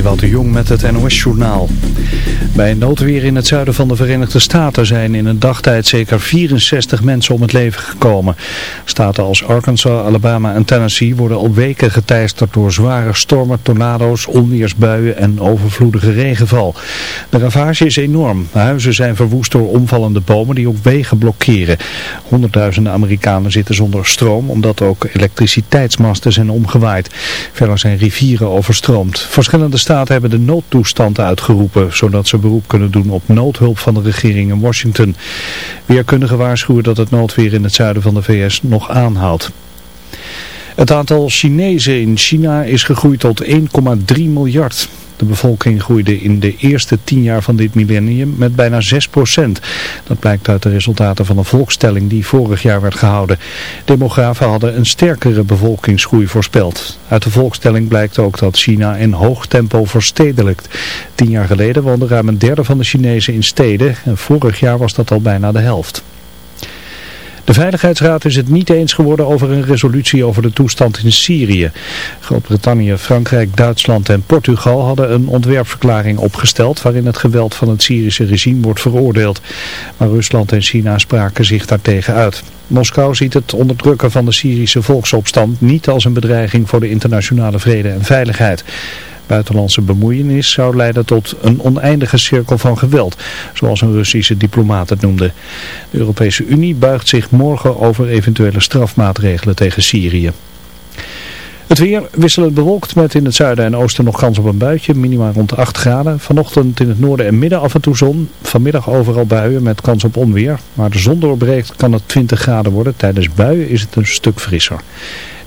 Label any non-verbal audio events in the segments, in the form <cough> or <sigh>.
Ewout de Jong met het NOS-journaal. Bij noodweer in het zuiden van de Verenigde Staten zijn in een dagtijd zeker 64 mensen om het leven gekomen. Staten als Arkansas, Alabama en Tennessee worden al weken geteisterd door zware stormen, tornado's, onweersbuien en overvloedige regenval. De ravage is enorm. Huizen zijn verwoest door omvallende bomen die ook wegen blokkeren. Honderdduizenden Amerikanen zitten zonder stroom omdat ook elektriciteitsmasten zijn omgewaaid. Verder zijn rivieren overstroomd. Verschillende staten hebben de noodtoestand uitgeroepen, zodat ze beroep kunnen doen op noodhulp van de regering in Washington. Weerkundigen waarschuwen dat het noodweer in het zuiden van de VS nog aanhoudt. Het aantal Chinezen in China is gegroeid tot 1,3 miljard. De bevolking groeide in de eerste tien jaar van dit millennium met bijna 6 procent. Dat blijkt uit de resultaten van een volkstelling die vorig jaar werd gehouden. Demografen hadden een sterkere bevolkingsgroei voorspeld. Uit de volkstelling blijkt ook dat China in hoog tempo verstedelijkt. Tien jaar geleden woonde ruim een derde van de Chinezen in steden en vorig jaar was dat al bijna de helft. De Veiligheidsraad is het niet eens geworden over een resolutie over de toestand in Syrië. Groot-Brittannië, Frankrijk, Duitsland en Portugal hadden een ontwerpverklaring opgesteld waarin het geweld van het Syrische regime wordt veroordeeld. Maar Rusland en China spraken zich daartegen uit. Moskou ziet het onderdrukken van de Syrische volksopstand niet als een bedreiging voor de internationale vrede en veiligheid. Buitenlandse bemoeienis zou leiden tot een oneindige cirkel van geweld, zoals een Russische diplomaat het noemde. De Europese Unie buigt zich morgen over eventuele strafmaatregelen tegen Syrië. Het weer wisselend bewolkt met in het zuiden en oosten nog kans op een buitje, minimaal rond 8 graden. Vanochtend in het noorden en midden af en toe zon. Vanmiddag overal buien met kans op onweer. Maar de zon doorbreekt kan het 20 graden worden. Tijdens buien is het een stuk frisser.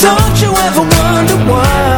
Don't you ever wonder why?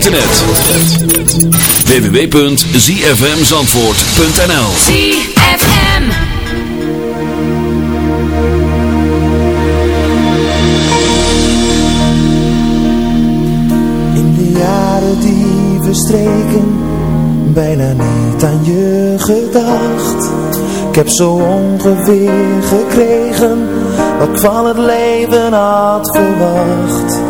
Internet. www.zfmzandvoort.nl ZFM In de jaren die verstreken Bijna niet aan je gedacht. Ik heb zo ongeveer gekregen Wat ik van het leven had verwacht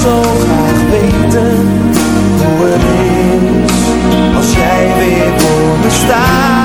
zo graag weten hoe het is als jij weer voor staat.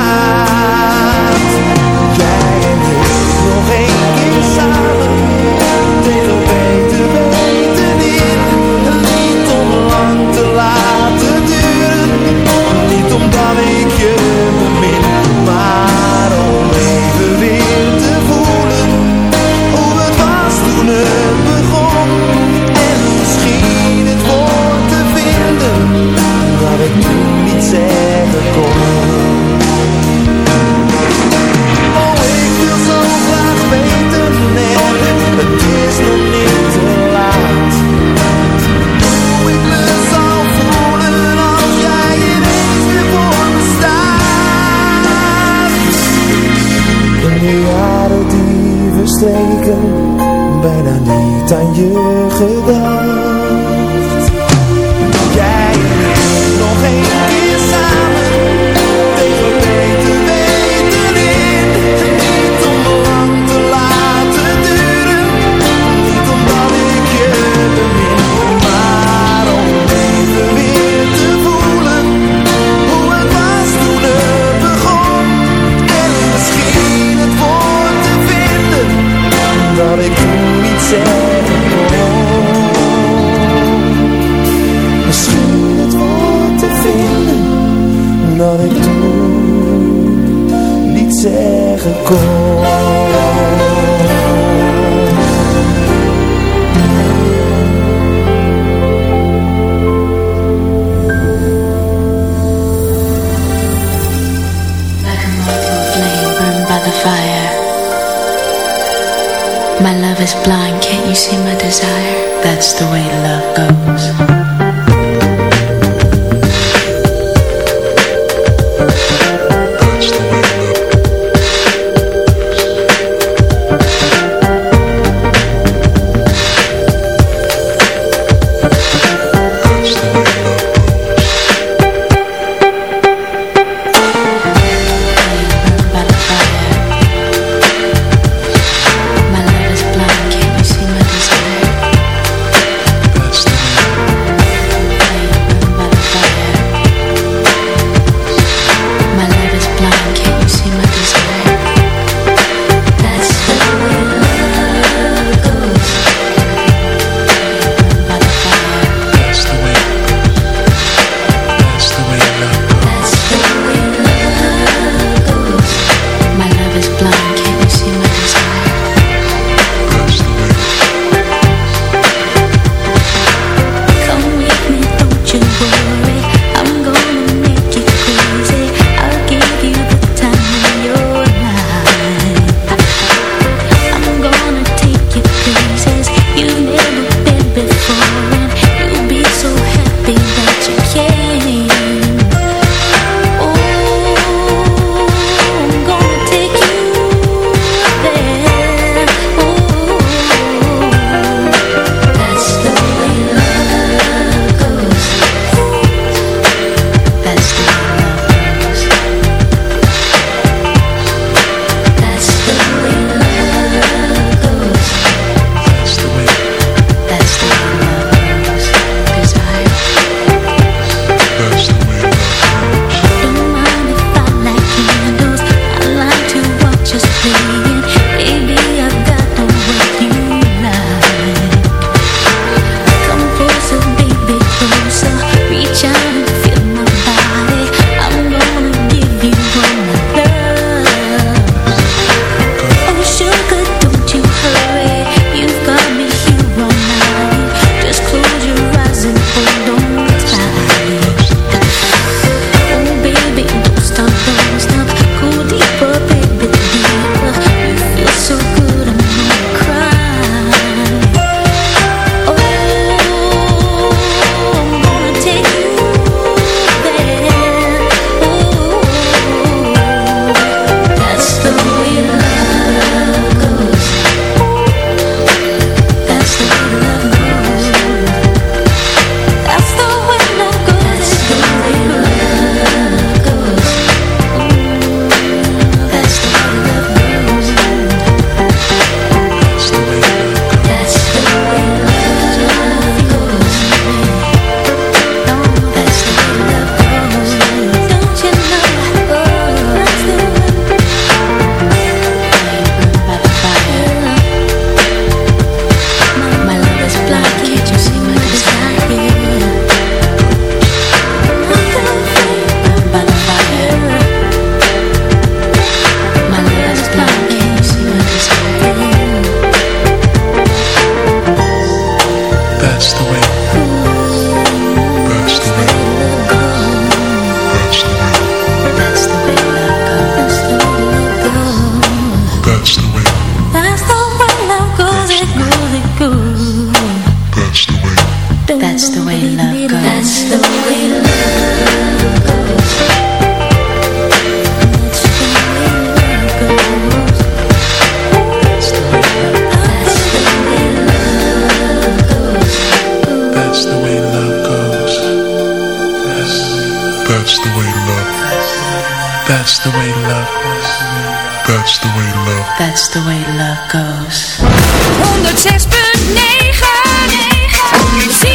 That's the way to love. That's the way love. That's the way love. That's the way love goes. 106.9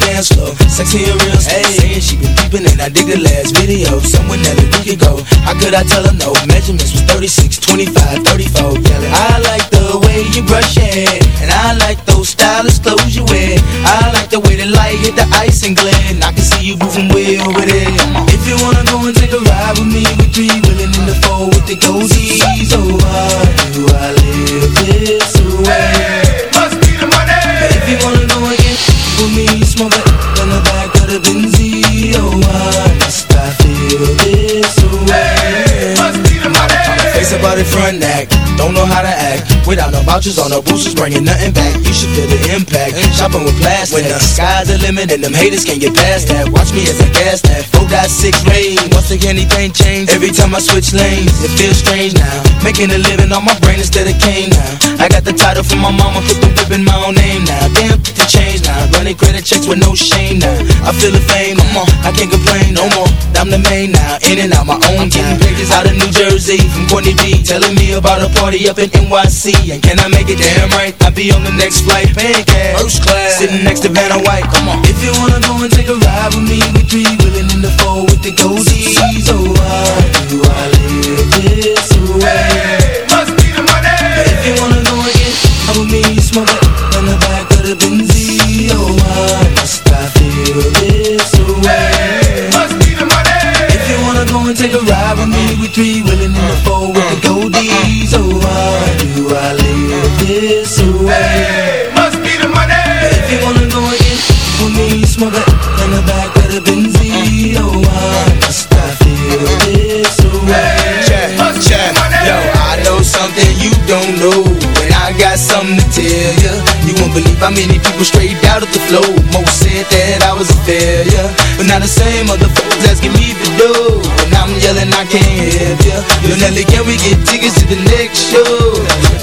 dance floor. Sexy and real slow. Hey, saying she been peeping and I dig the last video. Somewhere that we could go. How could I tell her no? Measurements was 36, 25, 34. Yelling, I like the way you brush your hair, and I like those stylish clothes you wear. I like the way the light hit the ice and glint. I can see you moving way over there. If you wanna go and take a ride with me, we three willing in the four with the goldies. Oh, why do I live this way? Must be the money. If you wanna go and with me, in the back of the Benzie. Oh, why must I feel this way? The about it front act, don't know how to act. Without no vouchers on no boosters, bringing nothing back. You should feel the impact. Shopping with plastic. When the sky's the limit and them haters can't get past that. Watch me as I gas that. 4.6 range. Once again, anything change. Every time I switch lanes, it feels strange now. Making a living on my brain instead of cane now. I got the title from my mama, put the whip in my own name now. Damn, the change now. Running credit checks with no shame now. I feel the fame, come on. I can't complain no more. I'm the main now. In and out my own time. Pages out of New Jersey from Courtney B. Telling me about a party up in NYC. And can I make it damn right? I'll be on the next flight. Paying cash. First class. Sitting next to Vanna White. Come on. If you wanna go and take a ride with me, we three willing in the four with the goldies. Oh, why this away. Must be the money. If you wanna go again, I will meet you smoke it in the back of the Benz. Oh, why must I feel this way? Must be the money. If you wanna go and take a ride with me, we three this way? Must be the money. If you wanna go again, with me, smoke it in the back of the Benz. Oh, why must I feel this way? Check, check, yo, I know something you don't know I got something to tell ya. You won't believe how many people straight out of the flow Most said that I was a failure. But now the same motherfuckers asking me to do. And I'm yelling I can't help ya. Yo, Nelly, can we get tickets to the next show?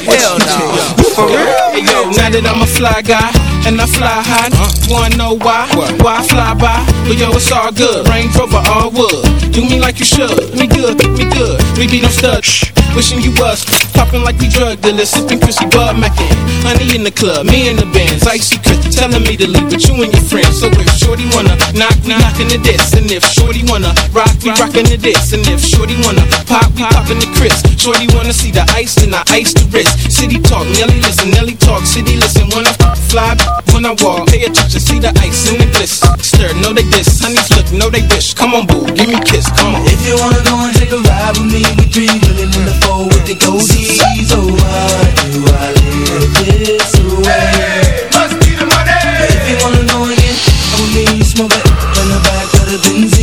Hell no. <laughs> For real? Hey yo, now that I'm a fly guy and I fly high, wanna know why? Why I fly by? But yo, it's all good. Range Rover, all wood. Do me like you should. Me good, me good. We be no studs. Wishing you was popping like we drug dealers, sipping Chrissy Bud Mackin. Honey in the club, me in the bands, icy Chris telling me to leave with you and your friends. So if Shorty wanna knock, we knockin' the this, and if Shorty wanna rock, we rockin' the this, and if Shorty wanna pop, we poppin' the Chris. Shorty wanna see the ice, then I ice the wrist. City talk, Nelly listen, Nelly talk, city listen. Wanna fly, when I walk, pay attention, see the ice and the bliss. Stir, know they diss, honey flip, know they wish. Come on, boo, give me a kiss, come on. If you wanna go and take a ride with me, we three willing in the four with the goldies. Oh, why do I live this way? Must be the money. If you wanna go again, I will meet you smoke it in the back of the Benz.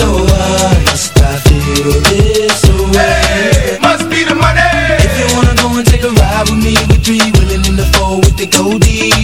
Oh, why must I feel this way? Must be the money. If you wanna go and take a ride with me, we three willing in the four with the goldies.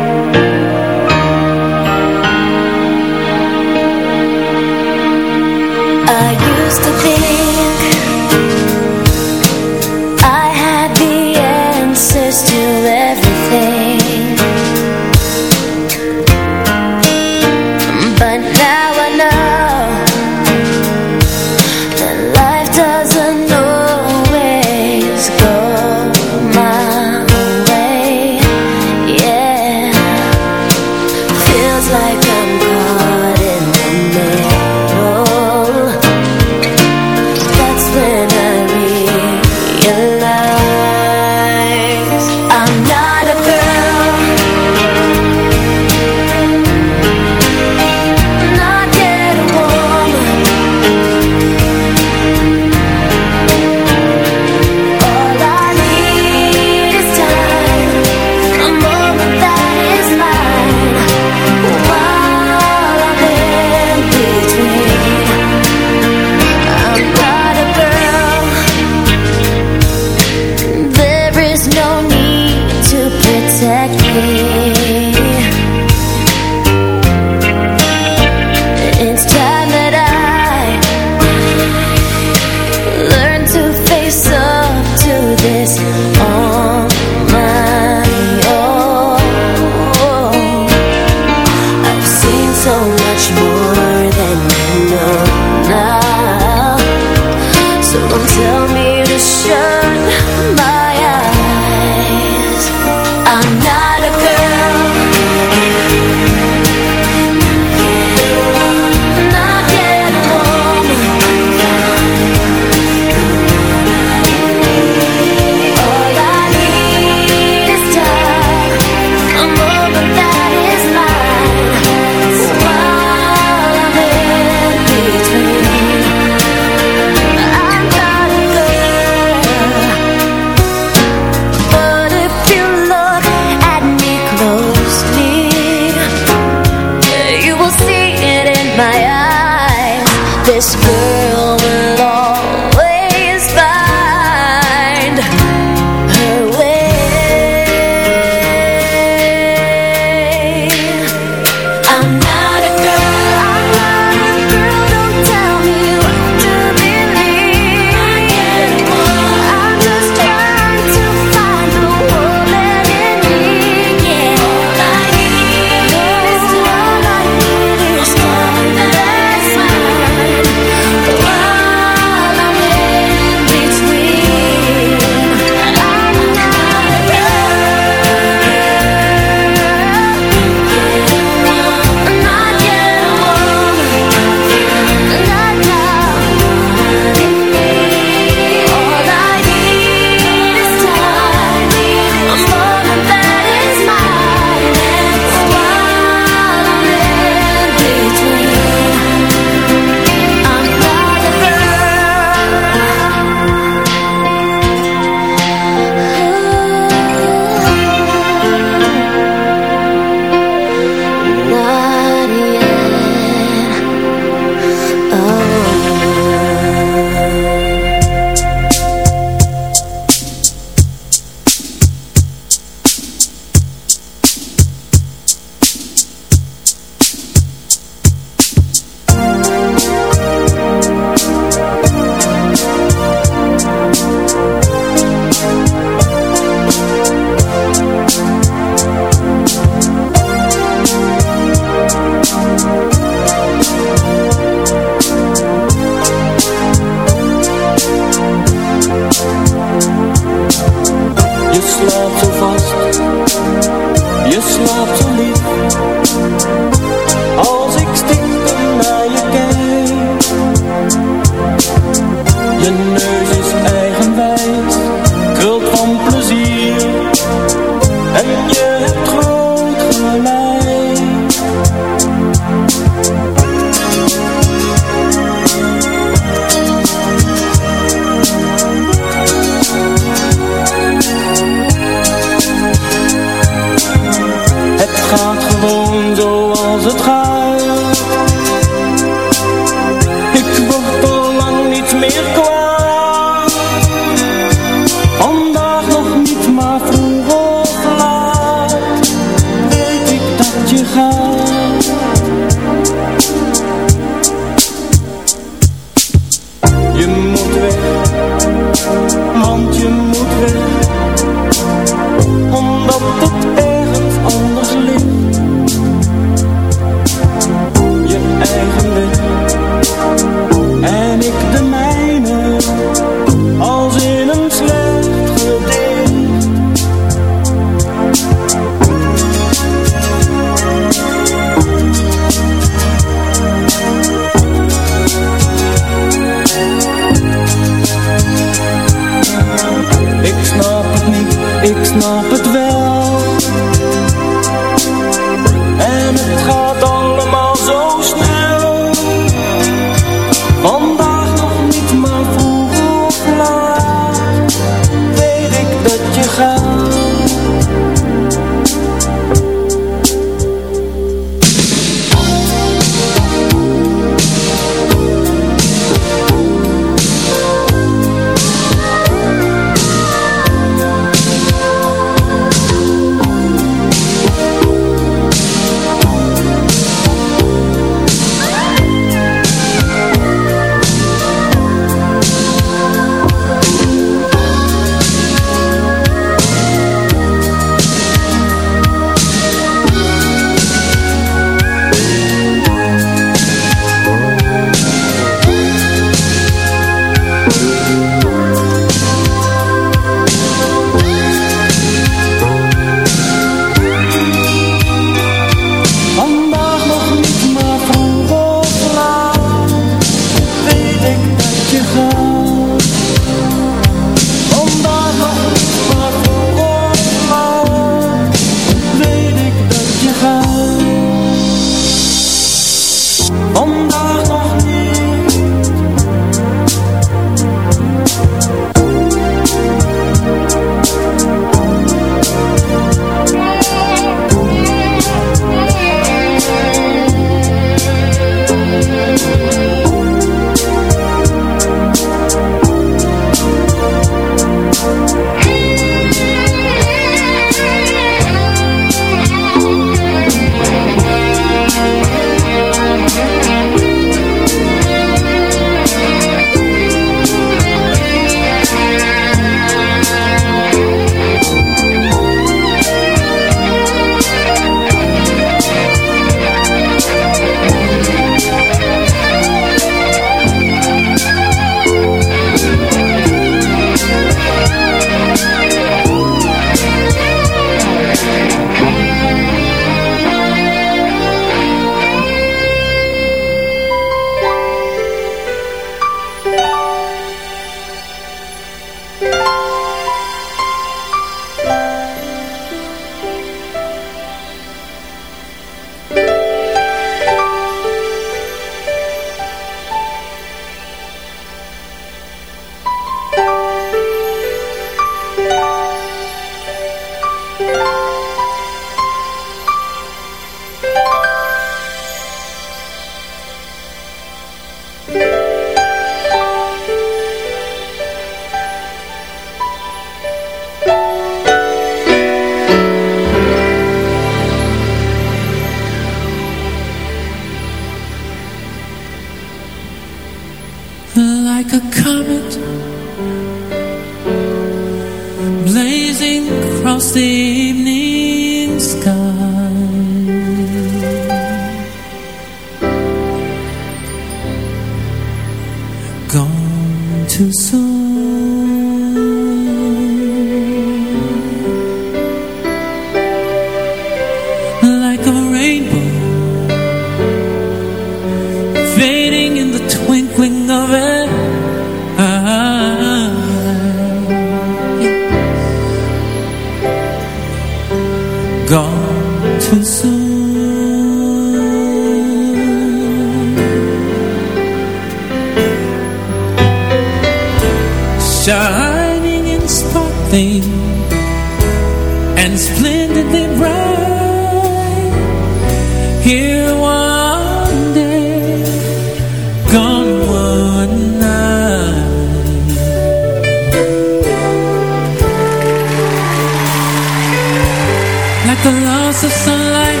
the loss of sunlight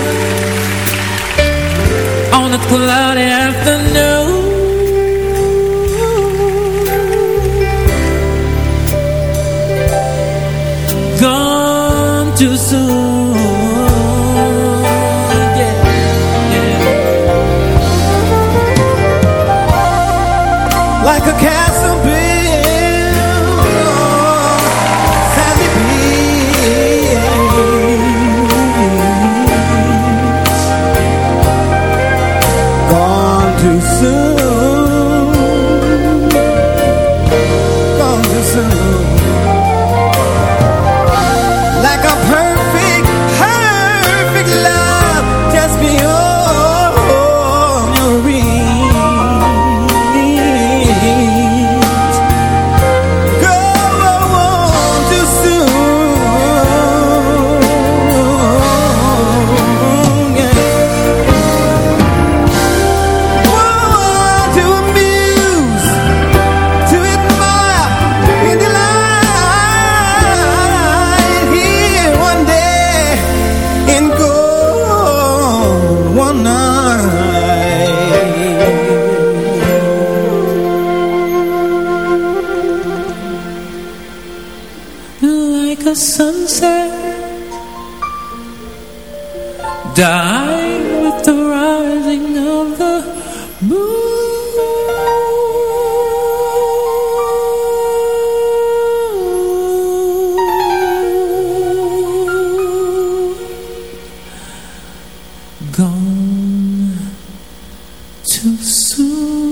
on a cloudy afternoon so soon.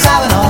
sabes, no